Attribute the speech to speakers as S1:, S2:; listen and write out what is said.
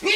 S1: 你。